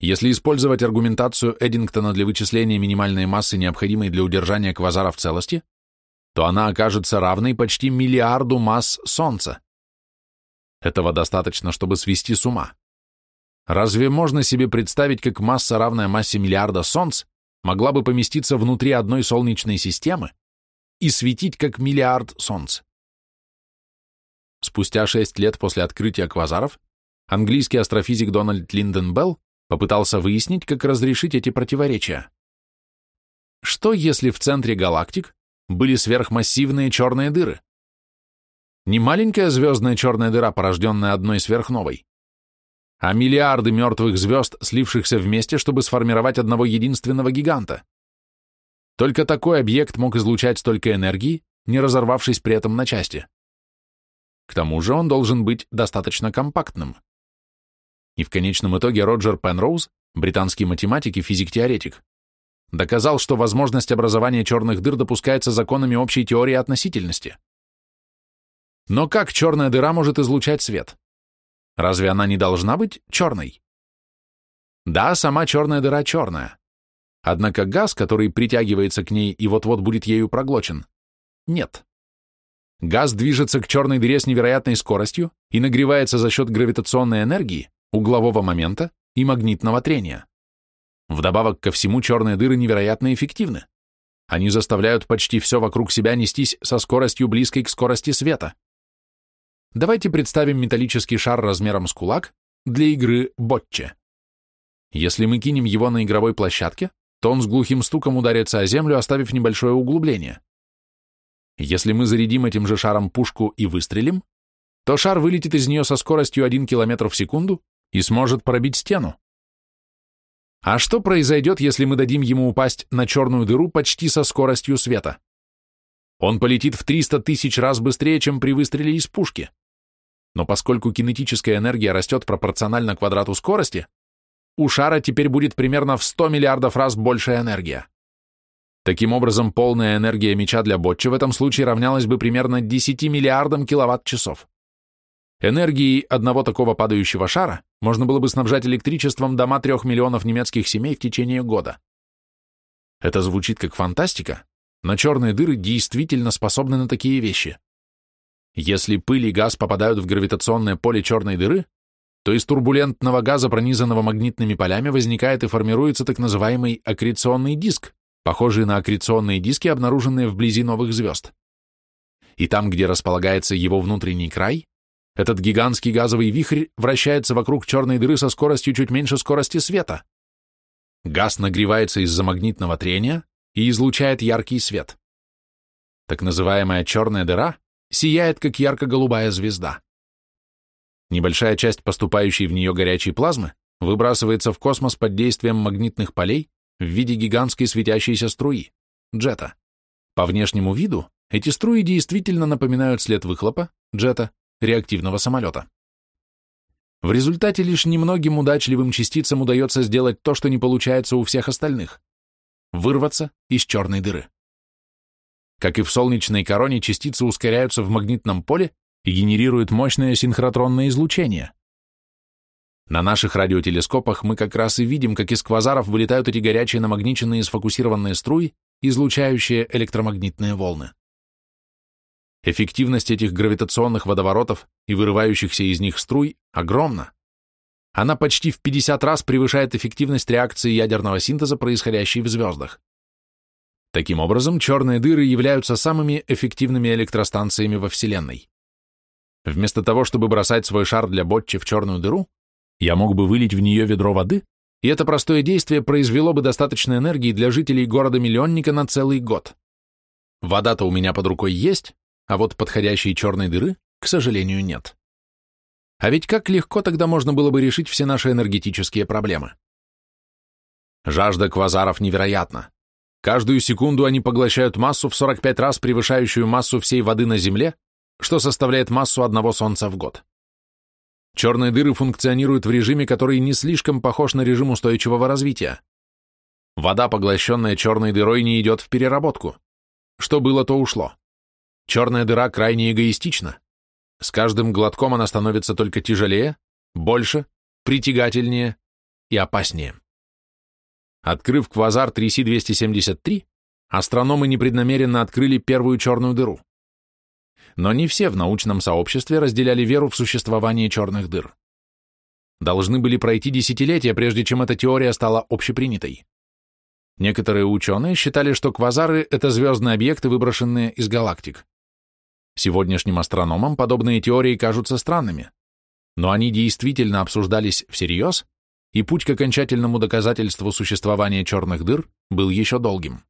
Если использовать аргументацию Эдингтона для вычисления минимальной массы, необходимой для удержания квазара в целости, то она окажется равной почти миллиарду масс Солнца. Этого достаточно, чтобы свести с ума. Разве можно себе представить, как масса, равная массе миллиарда Солнц, могла бы поместиться внутри одной Солнечной системы и светить как миллиард Солнц? Спустя шесть лет после открытия квазаров английский астрофизик Дональд Линден Белл попытался выяснить, как разрешить эти противоречия. Что, если в центре галактик были сверхмассивные черные дыры? Не маленькая звездная черная дыра, порожденная одной сверхновой, а миллиарды мертвых звезд, слившихся вместе, чтобы сформировать одного единственного гиганта. Только такой объект мог излучать столько энергии, не разорвавшись при этом на части. К тому же он должен быть достаточно компактным. И в конечном итоге Роджер Пенроуз, британский математик и физик-теоретик, доказал, что возможность образования черных дыр допускается законами общей теории относительности. Но как черная дыра может излучать свет? Разве она не должна быть черной? Да, сама черная дыра черная. Однако газ, который притягивается к ней и вот-вот будет ею проглочен, нет. Газ движется к черной дыре с невероятной скоростью и нагревается за счет гравитационной энергии, углового момента и магнитного трения. Вдобавок ко всему черные дыры невероятно эффективны. Они заставляют почти все вокруг себя нестись со скоростью близкой к скорости света. Давайте представим металлический шар размером с кулак для игры ботче. Если мы кинем его на игровой площадке, то он с глухим стуком ударится о землю, оставив небольшое углубление. Если мы зарядим этим же шаром пушку и выстрелим, то шар вылетит из нее со скоростью 1 км в секунду и сможет пробить стену. А что произойдет, если мы дадим ему упасть на черную дыру почти со скоростью света? Он полетит в 300 тысяч раз быстрее, чем при выстреле из пушки. Но поскольку кинетическая энергия растет пропорционально квадрату скорости, у шара теперь будет примерно в 100 миллиардов раз большая энергия. Таким образом, полная энергия мяча для ботча в этом случае равнялась бы примерно 10 миллиардам киловатт-часов. Энергией одного такого падающего шара можно было бы снабжать электричеством дома трех миллионов немецких семей в течение года. Это звучит как фантастика, но черные дыры действительно способны на такие вещи. Если пыль и газ попадают в гравитационное поле черной дыры, то из турбулентного газа, пронизанного магнитными полями, возникает и формируется так называемый аккреционный диск, похожий на аккреционные диски, обнаруженные вблизи новых звезд. И там, где располагается его внутренний край, этот гигантский газовый вихрь вращается вокруг черной дыры со скоростью чуть меньше скорости света. Газ нагревается из-за магнитного трения и излучает яркий свет. Так называемая черная дыра сияет, как ярко-голубая звезда. Небольшая часть поступающей в нее горячей плазмы выбрасывается в космос под действием магнитных полей в виде гигантской светящейся струи, джета. По внешнему виду эти струи действительно напоминают след выхлопа, джета, реактивного самолета. В результате лишь немногим удачливым частицам удается сделать то, что не получается у всех остальных – вырваться из черной дыры. Как и в солнечной короне, частицы ускоряются в магнитном поле и генерирует мощное синхротронное излучение. На наших радиотелескопах мы как раз и видим, как из квазаров вылетают эти горячие намагниченные сфокусированные струи, излучающие электромагнитные волны. Эффективность этих гравитационных водоворотов и вырывающихся из них струй огромна. Она почти в 50 раз превышает эффективность реакции ядерного синтеза, происходящей в звездах. Таким образом, черные дыры являются самыми эффективными электростанциями во Вселенной. Вместо того, чтобы бросать свой шар для ботчи в черную дыру, я мог бы вылить в нее ведро воды, и это простое действие произвело бы достаточно энергии для жителей города-миллионника на целый год. Вода-то у меня под рукой есть, а вот подходящей черной дыры, к сожалению, нет. А ведь как легко тогда можно было бы решить все наши энергетические проблемы? Жажда квазаров невероятна. Каждую секунду они поглощают массу в 45 раз превышающую массу всей воды на Земле, что составляет массу одного Солнца в год. Черные дыры функционируют в режиме, который не слишком похож на режим устойчивого развития. Вода, поглощенная черной дырой, не идет в переработку. Что было, то ушло. Черная дыра крайне эгоистична. С каждым глотком она становится только тяжелее, больше, притягательнее и опаснее. Открыв квазар 3C273, астрономы непреднамеренно открыли первую черную дыру но не все в научном сообществе разделяли веру в существование черных дыр. Должны были пройти десятилетия, прежде чем эта теория стала общепринятой. Некоторые ученые считали, что квазары — это звездные объекты, выброшенные из галактик. Сегодняшним астрономам подобные теории кажутся странными, но они действительно обсуждались всерьез, и путь к окончательному доказательству существования черных дыр был еще долгим.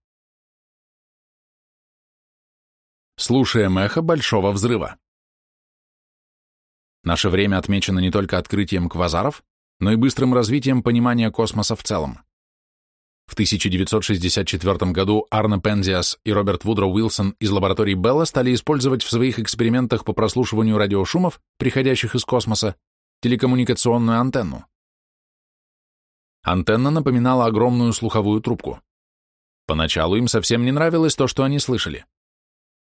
Слушаем эхо Большого Взрыва. Наше время отмечено не только открытием квазаров, но и быстрым развитием понимания космоса в целом. В 1964 году Арне Пензиас и Роберт Вудро Уилсон из лаборатории Белла стали использовать в своих экспериментах по прослушиванию радиошумов, приходящих из космоса, телекоммуникационную антенну. Антенна напоминала огромную слуховую трубку. Поначалу им совсем не нравилось то, что они слышали.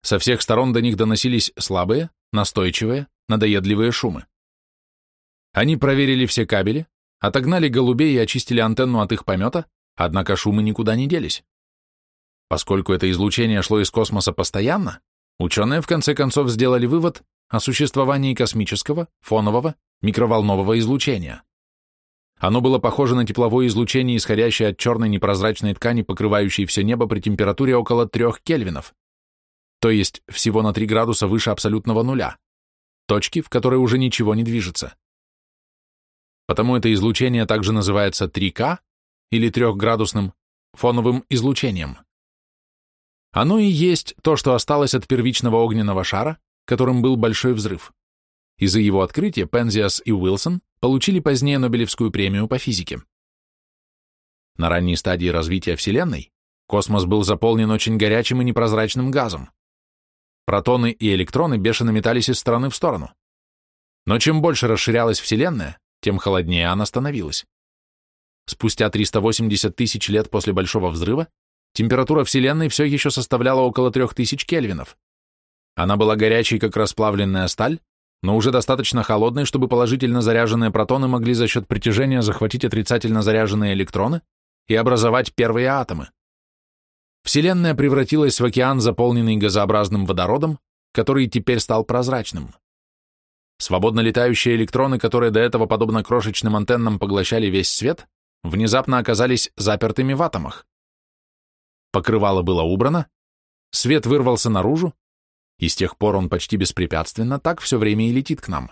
Со всех сторон до них доносились слабые, настойчивые, надоедливые шумы. Они проверили все кабели, отогнали голубей и очистили антенну от их помета, однако шумы никуда не делись. Поскольку это излучение шло из космоса постоянно, ученые в конце концов сделали вывод, о существовании космического, фонового, микроволнового излучения. Оно было похоже на тепловое излучение, исходящее от черной непрозрачной ткани, покрывающей все небо при температуре около 3 кельвинов, то есть всего на 3 градуса выше абсолютного нуля, точки, в которой уже ничего не движется. Потому это излучение также называется 3К или трехградусным фоновым излучением. Оно и есть то, что осталось от первичного огненного шара, которым был Большой взрыв. Из-за его открытия Пензиас и Уилсон получили позднее Нобелевскую премию по физике. На ранней стадии развития Вселенной космос был заполнен очень горячим и непрозрачным газом. Протоны и электроны бешено метались из стороны в сторону. Но чем больше расширялась Вселенная, тем холоднее она становилась. Спустя 380 тысяч лет после Большого взрыва температура Вселенной все еще составляла около 3000 кельвинов. Она была горячей, как расплавленная сталь, но уже достаточно холодной, чтобы положительно заряженные протоны могли за счет притяжения захватить отрицательно заряженные электроны и образовать первые атомы. Вселенная превратилась в океан, заполненный газообразным водородом, который теперь стал прозрачным. Свободно летающие электроны, которые до этого, подобно крошечным антеннам, поглощали весь свет, внезапно оказались запертыми в атомах. Покрывало было убрано, свет вырвался наружу, и с тех пор он почти беспрепятственно так все время и летит к нам.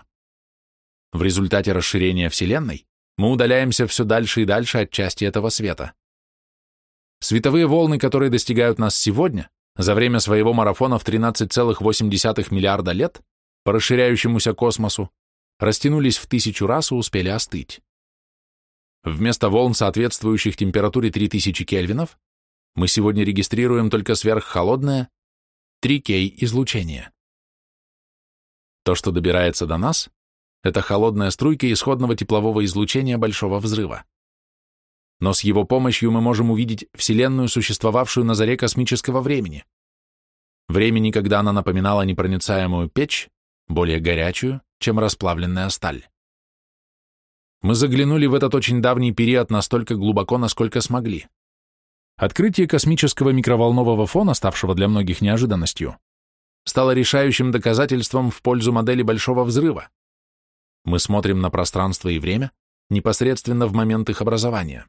В результате расширения Вселенной мы удаляемся все дальше и дальше от части этого света. Световые волны, которые достигают нас сегодня, за время своего марафона в 13,8 миллиарда лет, по расширяющемуся космосу, растянулись в тысячу раз и успели остыть. Вместо волн, соответствующих температуре 3000 кельвинов, мы сегодня регистрируем только сверххолодное 3К излучение. То, что добирается до нас, это холодная струйка исходного теплового излучения Большого взрыва но с его помощью мы можем увидеть Вселенную, существовавшую на заре космического времени. Времени, когда она напоминала непроницаемую печь, более горячую, чем расплавленная сталь. Мы заглянули в этот очень давний период настолько глубоко, насколько смогли. Открытие космического микроволнового фона, ставшего для многих неожиданностью, стало решающим доказательством в пользу модели Большого взрыва. Мы смотрим на пространство и время непосредственно в момент их образования.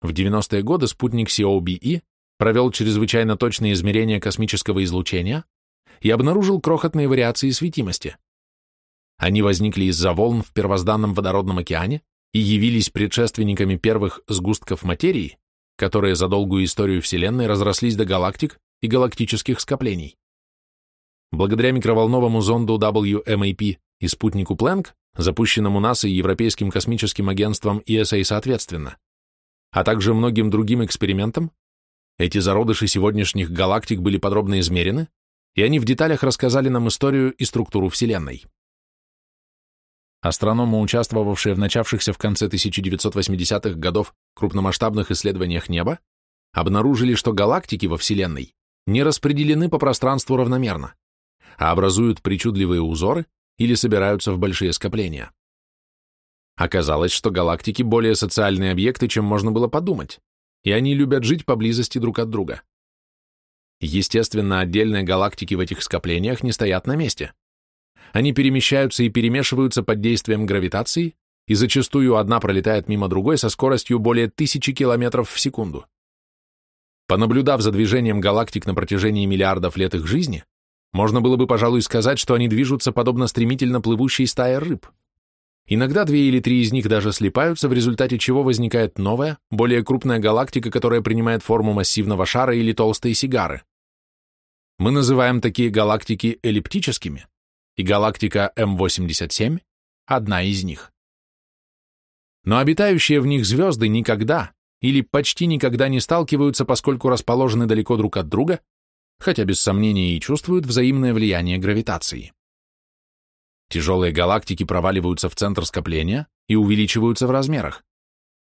В 90-е годы спутник COBE провел чрезвычайно точные измерения космического излучения и обнаружил крохотные вариации светимости. Они возникли из-за волн в первозданном водородном океане и явились предшественниками первых сгустков материи, которые за долгую историю Вселенной разрослись до галактик и галактических скоплений. Благодаря микроволновому зонду WMAP и спутнику Плэнк, запущенному НАСА и Европейским космическим агентством ESA соответственно, а также многим другим экспериментам, эти зародыши сегодняшних галактик были подробно измерены, и они в деталях рассказали нам историю и структуру Вселенной. Астрономы, участвовавшие в начавшихся в конце 1980-х годов крупномасштабных исследованиях неба, обнаружили, что галактики во Вселенной не распределены по пространству равномерно, а образуют причудливые узоры или собираются в большие скопления. Оказалось, что галактики более социальные объекты, чем можно было подумать, и они любят жить поблизости друг от друга. Естественно, отдельные галактики в этих скоплениях не стоят на месте. Они перемещаются и перемешиваются под действием гравитации, и зачастую одна пролетает мимо другой со скоростью более тысячи километров в секунду. Понаблюдав за движением галактик на протяжении миллиардов лет их жизни, можно было бы, пожалуй, сказать, что они движутся подобно стремительно плывущей стае рыб. Иногда две или три из них даже слипаются, в результате чего возникает новая, более крупная галактика, которая принимает форму массивного шара или толстой сигары. Мы называем такие галактики эллиптическими, и галактика М87 – одна из них. Но обитающие в них звезды никогда или почти никогда не сталкиваются, поскольку расположены далеко друг от друга, хотя без сомнения и чувствуют взаимное влияние гравитации. Тяжелые галактики проваливаются в центр скопления и увеличиваются в размерах,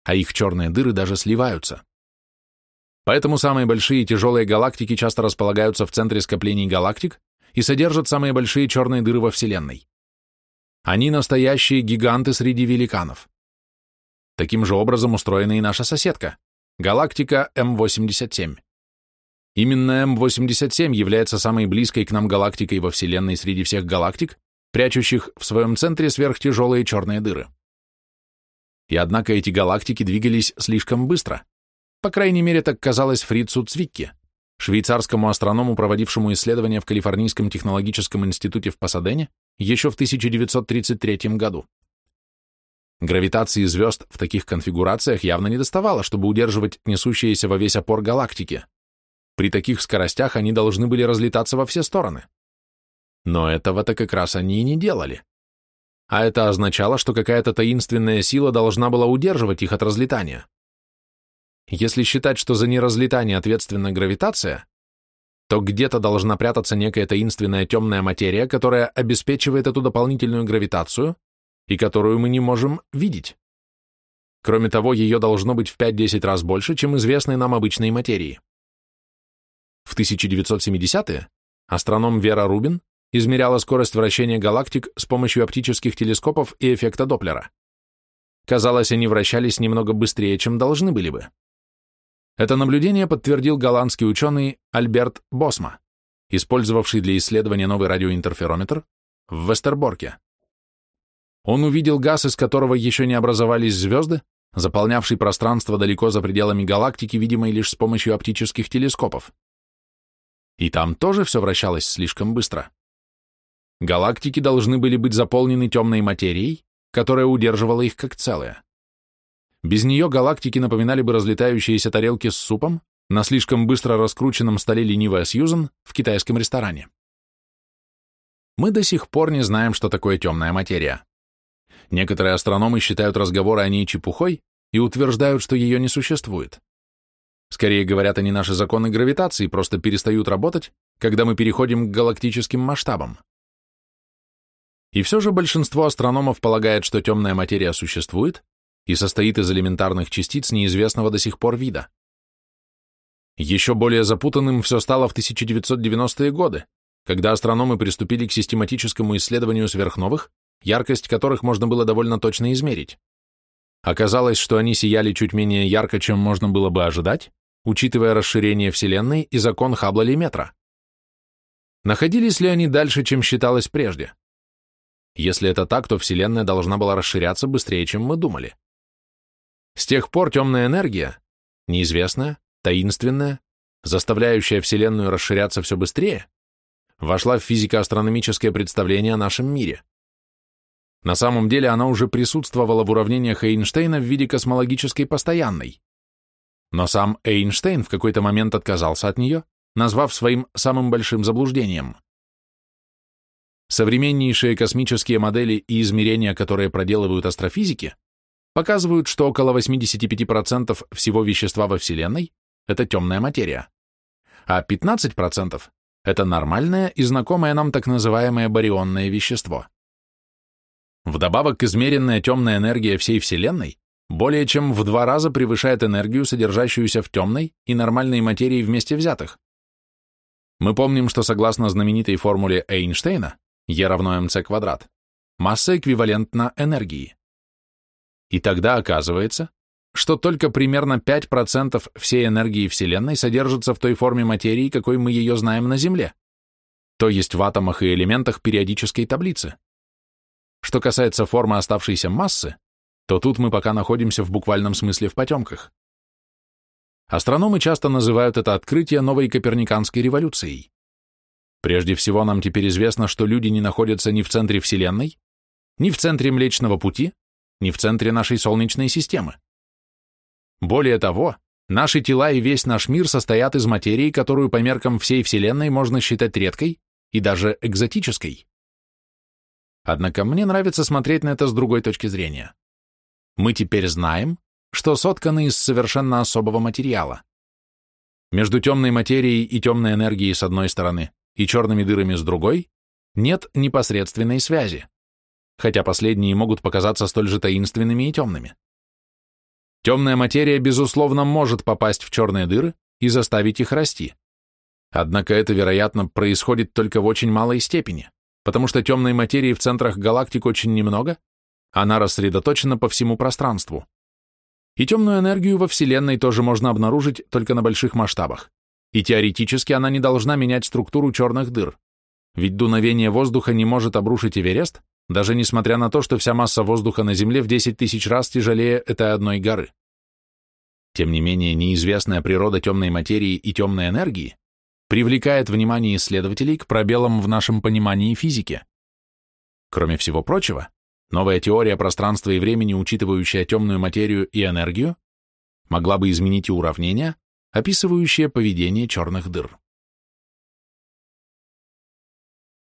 а их черные дыры даже сливаются. Поэтому самые большие тяжелые галактики часто располагаются в центре скоплений галактик и содержат самые большие черные дыры во Вселенной. Они настоящие гиганты среди великанов. Таким же образом устроена и наша соседка, галактика М87. Именно М87 является самой близкой к нам галактикой во Вселенной среди всех галактик, прячущих в своем центре сверхтяжелые черные дыры. И однако эти галактики двигались слишком быстро. По крайней мере, так казалось Фрицу Цвикке, швейцарскому астроному, проводившему исследования в Калифорнийском технологическом институте в Пасадене еще в 1933 году. Гравитации звезд в таких конфигурациях явно не доставало, чтобы удерживать несущиеся во весь опор галактики. При таких скоростях они должны были разлетаться во все стороны. Но этого-то как раз они и не делали. А это означало, что какая-то таинственная сила должна была удерживать их от разлетания. Если считать, что за неразлетание ответственна гравитация, то где-то должна прятаться некая таинственная темная материя, которая обеспечивает эту дополнительную гравитацию и которую мы не можем видеть. Кроме того, ее должно быть в 5-10 раз больше, чем известной нам обычной материи. В 1970-е астроном Вера Рубин измеряла скорость вращения галактик с помощью оптических телескопов и эффекта Доплера. Казалось, они вращались немного быстрее, чем должны были бы. Это наблюдение подтвердил голландский ученый Альберт Босма, использовавший для исследования новый радиоинтерферометр в Вестерборке. Он увидел газ, из которого еще не образовались звезды, заполнявший пространство далеко за пределами галактики, видимой лишь с помощью оптических телескопов. И там тоже все вращалось слишком быстро. Галактики должны были быть заполнены темной материей, которая удерживала их как целое. Без нее галактики напоминали бы разлетающиеся тарелки с супом на слишком быстро раскрученном столе ленивая Сьюзан в китайском ресторане. Мы до сих пор не знаем, что такое темная материя. Некоторые астрономы считают разговоры о ней чепухой и утверждают, что ее не существует. Скорее говорят, они наши законы гравитации просто перестают работать, когда мы переходим к галактическим масштабам. И все же большинство астрономов полагает, что темная материя существует и состоит из элементарных частиц неизвестного до сих пор вида. Еще более запутанным все стало в 1990-е годы, когда астрономы приступили к систематическому исследованию сверхновых, яркость которых можно было довольно точно измерить. Оказалось, что они сияли чуть менее ярко, чем можно было бы ожидать, учитывая расширение Вселенной и закон Хаббла-Леметра. Находились ли они дальше, чем считалось прежде? Если это так, то Вселенная должна была расширяться быстрее, чем мы думали. С тех пор темная энергия, неизвестная, таинственная, заставляющая Вселенную расширяться все быстрее, вошла в физико-астрономическое представление о нашем мире. На самом деле она уже присутствовала в уравнениях Эйнштейна в виде космологической постоянной. Но сам Эйнштейн в какой-то момент отказался от нее, назвав своим самым большим заблуждением. Современнейшие космические модели и измерения, которые проделывают астрофизики, показывают, что около 85% всего вещества во Вселенной – это темная материя, а 15% – это нормальное и знакомое нам так называемое барионное вещество. Вдобавок, измеренная темная энергия всей Вселенной более чем в два раза превышает энергию, содержащуюся в темной и нормальной материи вместе взятых. Мы помним, что согласно знаменитой формуле Эйнштейна, E равно mc квадрат, масса эквивалентна энергии. И тогда оказывается, что только примерно 5% всей энергии Вселенной содержится в той форме материи, какой мы ее знаем на Земле, то есть в атомах и элементах периодической таблицы. Что касается формы оставшейся массы, то тут мы пока находимся в буквальном смысле в потемках. Астрономы часто называют это открытие новой коперниканской революцией. Прежде всего, нам теперь известно, что люди не находятся ни в центре Вселенной, ни в центре Млечного Пути, не в центре нашей Солнечной системы. Более того, наши тела и весь наш мир состоят из материи, которую по меркам всей Вселенной можно считать редкой и даже экзотической. Однако мне нравится смотреть на это с другой точки зрения. Мы теперь знаем, что сотканы из совершенно особого материала. Между темной материей и темной энергией с одной стороны и черными дырами с другой нет непосредственной связи хотя последние могут показаться столь же таинственными и темными. Темная материя, безусловно, может попасть в черные дыры и заставить их расти. Однако это, вероятно, происходит только в очень малой степени, потому что темной материи в центрах галактик очень немного, она рассредоточена по всему пространству. И темную энергию во Вселенной тоже можно обнаружить только на больших масштабах, и теоретически она не должна менять структуру черных дыр, ведь дуновение воздуха не может обрушить Эверест, даже несмотря на то, что вся масса воздуха на Земле в 10 тысяч раз тяжелее этой одной горы. Тем не менее, неизвестная природа темной материи и темной энергии привлекает внимание исследователей к пробелам в нашем понимании физики. Кроме всего прочего, новая теория пространства и времени, учитывающая темную материю и энергию, могла бы изменить и уравнения, описывающие поведение черных дыр.